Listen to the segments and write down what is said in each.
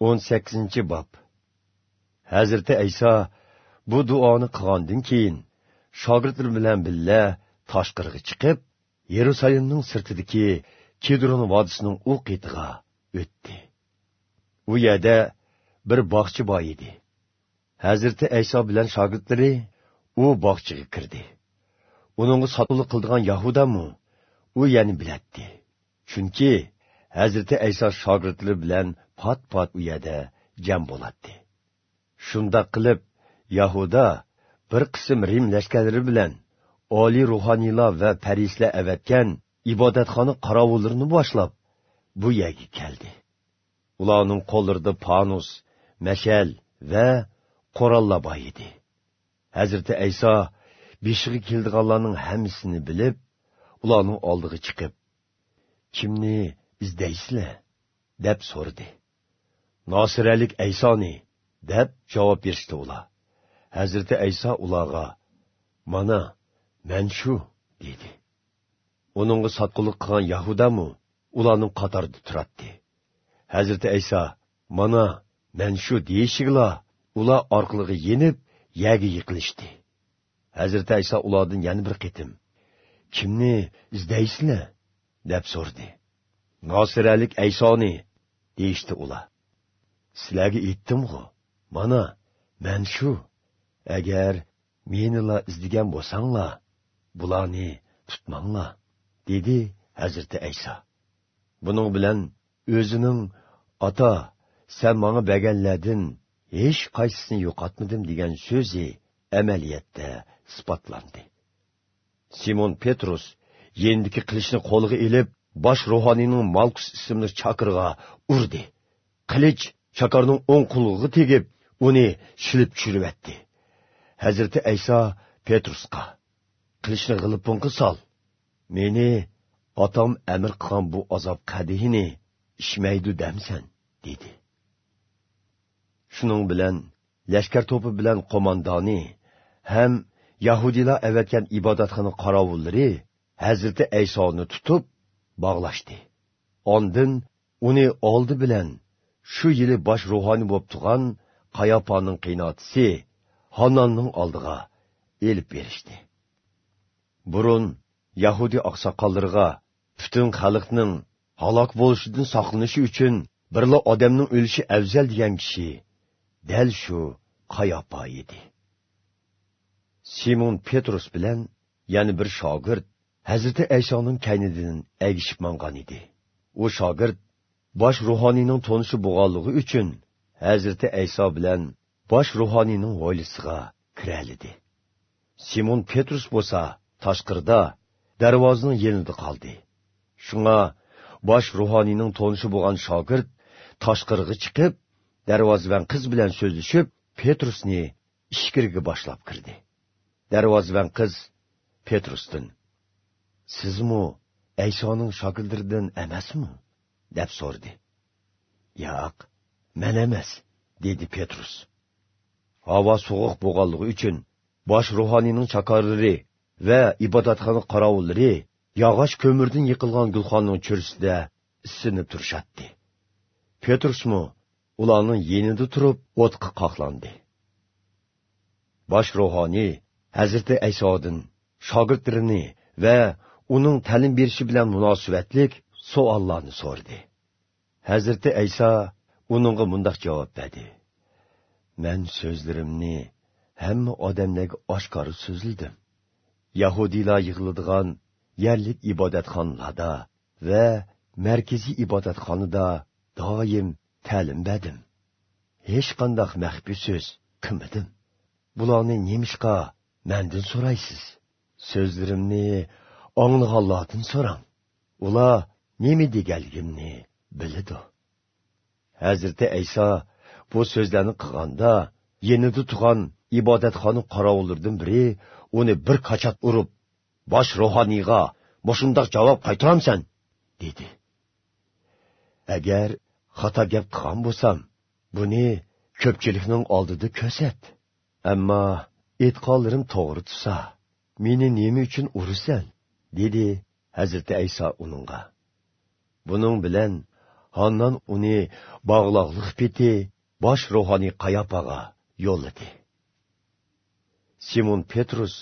18 bob. Hazrati ayso bu duoni qilgandan keyin shogirdlar bilan billa toshqirg'i chiqib yerusalimning sirtidagi kidron vodisining u qetiga o'tdi. U yerda bir bog'chi bor edi. Hazrati ayso bilan shogirdlari u bog'chiga kirdi. Uningga sotuvlik qildigan yahudamu u yani bilatdi. Chunki hazrati ayso shogirdlari bilan pat pat uyada jam bo'ladi shundoq qilib yahuda bir qism rim lashkarlari bilan oliy ruhoniylar va parislar avatgan ibodatxona qorovullarini boshlab bu yerga keldi. Ularning qo'llarida panus mashal va qurollar bor edi. Hazrati ayso beshig'i keldiganlarning hammasini bilib ularning oldiga chiqib kimni izdaysizlar? deb so'radi. Nosiralik aysoni deb javob berishdi ular. Hazrati ayso ularga mana man shu dedi. Uningga sotqinlik qilgan yahudamu ularning qatorida turadi hazrati ayso mana man shu deyishigla ular orqaliga yenib yagi yiqilishdi. Hazrati ayso ulardan yana bir qitim kimni izdaysizlar? deb so'rdi nosiralik aysoni deyishdi ular. Sizlarga aytdimg'u mana man shu agar menila izlagan bo'lsanglar bularni tutmanglar dedi hazrati ayso buning bilan o'zining ota sen manga berganlardan hech qaysisini yo'qotmadim degan so'zi amaliyotda isbotlandi. Simon petrus yendiki qilichni qo'liga ilib bosh ruhoniyning malkus ismli chaqirga urdi. Qilich chakarning o'ng qulog'iga tegib uni shilib tushiribdi hazrati ayso petrusga qilichni g'ilibunga sol. Meni otam amr qilgan bu azob qadihini ishmaydi damsan dedi. Shuning bilan lashkar to'pi bilan qo'mondoni ham yahudiylar avatgan ibodatxona qorovullari hazrati aysoni tutib bog'lashdi. Ondin uni oldi bilan shu yili bosh ruhoniy bo'lib turgan qayopaning qiynotisi hanonning oldiga elib berishdi. Burun yahudiy oqsoqollarga butun xalqning halok bo'lishidan saqlanishi uchun birla odamning o'lishi afzal degan kishi dal shu qayopa edi. Simon petrus bilan yana bir shogird hazrati aysoning kaynidan agishib mangan edi. U shogird bosh ruhoniyning to'nishi bo'lganligi uchun hazrati ayso bilan bosh ruhoniyning hovlisiga kiralidi simon petrus bo'lsa tashqirida darvozaning yenida qoldi. Shunga bosh ruhoniyning to'nishi bo'lgan shogird tashqirga chiqib darvozaban qiz bilan so'zlashib petrusni ishkirga boshlab kirdi. Darvozaban qiz petrusdin sizmi aysoning shogirdiridan emasmi? Deb so'rdi yo'q man emas dedi petrus. Havo sovuq bo'lganligi uchun bosh ruhoniyning chakorlari va ibodatxona qorovullari yog'och ko'mirdan yiqilgan gulxonning cho'risida isinib turishatdi petrusmu ularning yenida turib o'tqa qoqlandi. Bosh ruhoniy hazrati aysodin shogirdlarini va uning ta'lim berishi bilan munosabatlik suallarını sordu. Hazreti İsa onunğa mundaq cavab verdi. Mən sözlərimni həmmə adamlara aşkar sözlədim. Yahudilər yığıldığan yerlik ibadətxanalarda və mərkəzi ibadətxanada daim təlim verdim. Heç qandaq məxfi söz qılmadım. Bularını nimişqa məndən soraysız? Sözlərimni anlığanlardan soram. Ular nima deganligimni biladi. Hazrati ayso bu so'zlarni qilganda yenida turgan ibodatxona qorovullardan biri uni bir qachat urib bosh ruhoniyga mushundoq javob qaytaramsan dedi. Agar xato gap qilgan bo'lsam buni ko'pchilikning oldida ko'rsat. Ammo e'tiqodlarim to'g'ri tusa meni nima uchun urasan dedi hazrati ayso uningga. Buning bilan Handan uni bağlaqlıq peti bosh ruhoniy qayopaga yo'lladi. Simon Petrus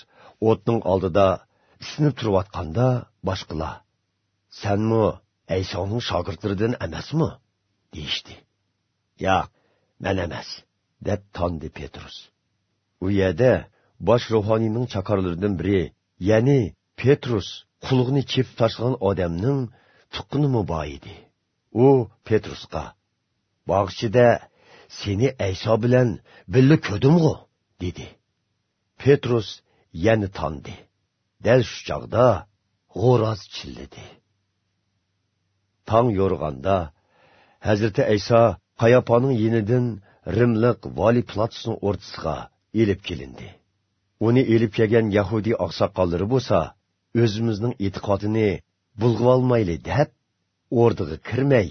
o'tning oldida isinib turayotganda boshqalar "Sanmi Aysoning shogirdlaridan emasmi?" deyishdi. "Yo'q, men emas", deb tondi Petrus. U yerda bosh ruhoniyning chaqarlaridan biri, ya'ni Petrus qulug'ini chep tashlagan odamning tuqqini bor edi. U Petrusga: "Bog'chida seni Ayso bilan birga ko'rdimg'u", dedi. Petrus yana tondi. Dal shu chog'da g'o'roz chilladi. Tong yo'rg'anda Hazrati Ayso qayoponing yenidan Rimliq vali Platsning o'rtasiga elib kelindi. Uni elib kelgan Yahudi oqsoqollari bo'lsa, o'zimizning e'tiqodini bulg'ib olmayli deb, o'rdiga kirmay,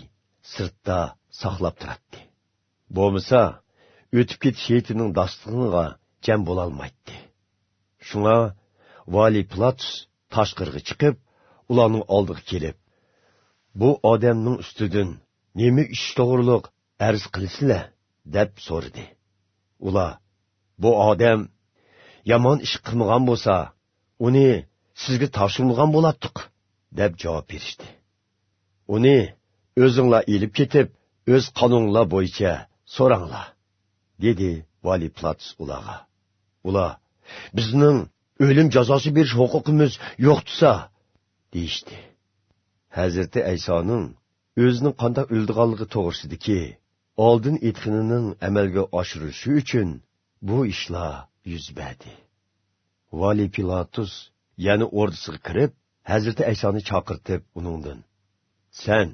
sirtda saqlab turadi. Bo'lmasa, o'tib ketish heytining dastig'iga jam bo'lolmaydi. Shunga vali Plats tashqirga chiqib, ularning oldiga kelib, bu odamning ustidan nima ish to'g'riliq arz qilsizlar deb so'radi. Ular bu odam yomon ish qilmagan bo'lsa, uni sizga topshirmagan bo'lardiq deb javob berishdi. Uni o'zinglar ilib ketib, o'z qonunlar bo'yicha so'ranglar, dedi vali Plats ularga. Ular bizning o'lim jazosi berish huquqimiz yo'q desa, deyishdi. Hazrati Aysoning o'zining qanday o'ldiganligi to'g'risidagi oldin etqinining amalga oshirilishi uchun bu ishlar yuz berdi. Vali Pilatus yana o'rdisiga kirib, Hazrati Aysoni chaqirtib uningdan: "Sen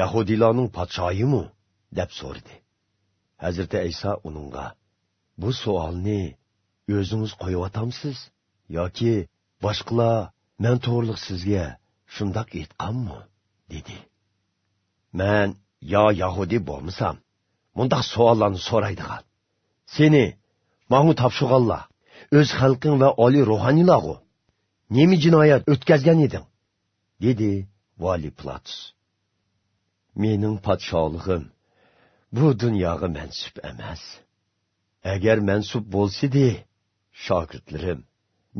Yahudilarning podshoyimi?" deb so'radi. Hazrati Ayso uningga: "Bu savolni o'zingiz qo'yayotamsiz yoki boshqalar men to'g'riliq sizga shundoq aytganmi?" dedi. "Men yo Yahudi bo'lmasam, bundak savollarni so'raydigan. Seni ma'ngu topshirganlar o'z xalqing va oliy ruhoniylarg'u. Nemi jinoyat o'tkazgan eding? dedi vali Plats. Mening podsholigim bu dunyoga mansub emas. Agar mansub bo'lsidi, shogirdlarim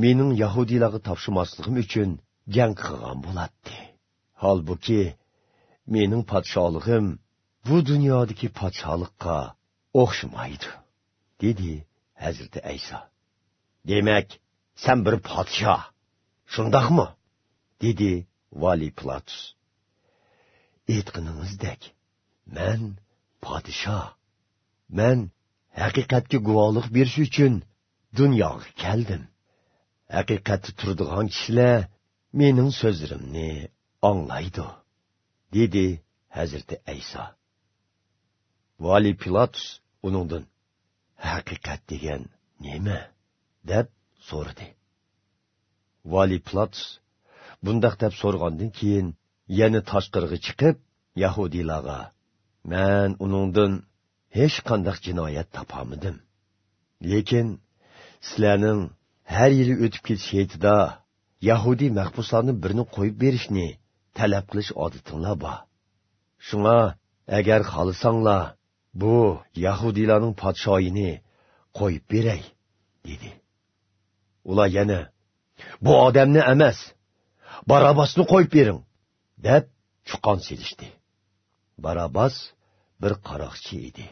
mening yahudiylarga topshirmasligim uchun jang qilgan bo'ladi. Holbuki mening podsholigim bu dunyodagi podsholikqa o'xshamaydi, dedi Hazrati Ayso. Demak, sen bir podshoh. Shundoqmi dedi vali Platus. Aytqiningizdek, men podsho Men haqiqatga guvohlik berish uchun dunyoga keldim. Haqiqatni turadigan kishilar mening so'zlarimni anglaydi, dedi Hazrati Ayso. Vali Pilatus uningdan haqiqat degan nima deb so'radi. Vali Pilatus bundaq deb so'rgandan keyin yana tashqariga chiqib yahudiylarga men uningdan hech qanday jinoyat topolmadim. Lekin sizlarning har yili o'tib ketish heytida yahudiy mahbuslarni birini qo'yib berishni talab qilish odatinglar bor. Shunga agar xohlasanglar bu yahudiylarning podshoyini qo'yib beray dedi ular yana bu odamni emas barabosni qo'yib bering deb chuqon silishdi barabos bir qaroqchi edi.